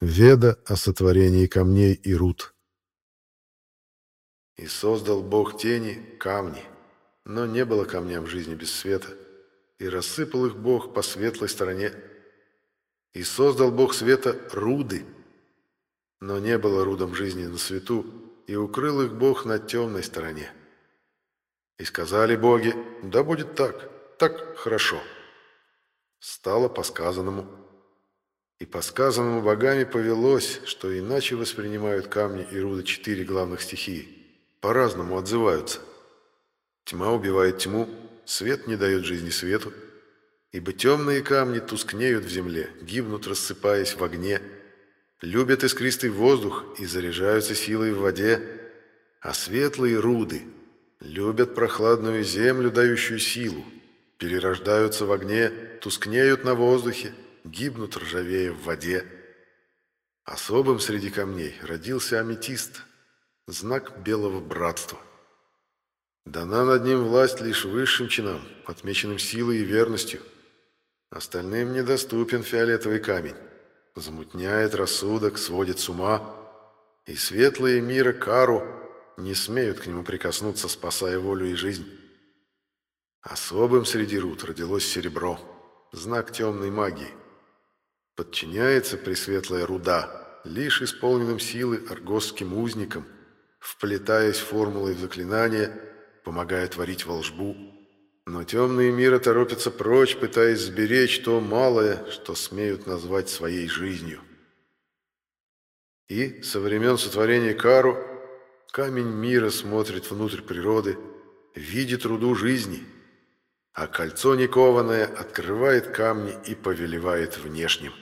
Веда о сотворении камней и руд. И создал Бог тени камни, но не было камням жизни без света, и рассыпал их Бог по светлой стороне. И создал Бог света руды, но не было рудом жизни на свету, и укрыл их Бог на темной стороне. И сказали боги, да будет так, так хорошо. Стало по сказанному. И по сказанному богами повелось, что иначе воспринимают камни и руды четыре главных стихии. По-разному отзываются. Тьма убивает тьму, свет не дает жизни свету, ибо темные камни тускнеют в земле, гибнут, рассыпаясь в огне, любят искристый воздух и заряжаются силой в воде, а светлые руды любят прохладную землю, дающую силу, перерождаются в огне, тускнеют на воздухе, гибнут ржавея в воде. Особым среди камней родился аметист, знак белого братства. Дана над ним власть лишь высшим чинам, отмеченным силой и верностью. Остальным недоступен фиолетовый камень. Замутняет рассудок, сводит с ума, и светлые мира Кару не смеют к нему прикоснуться, спасая волю и жизнь. Особым среди руд родилось серебро, знак темной магии. Подчиняется пресветлая руда лишь исполненным силы аргосским узникам, вплетаясь формулой в заклинания, помогая творить волжбу. Но темные миры торопятся прочь, пытаясь сберечь то малое, что смеют назвать своей жизнью. И со времен сотворения Кару камень мира смотрит внутрь природы, видит руду жизни, а кольцо никованное открывает камни и повелевает внешним.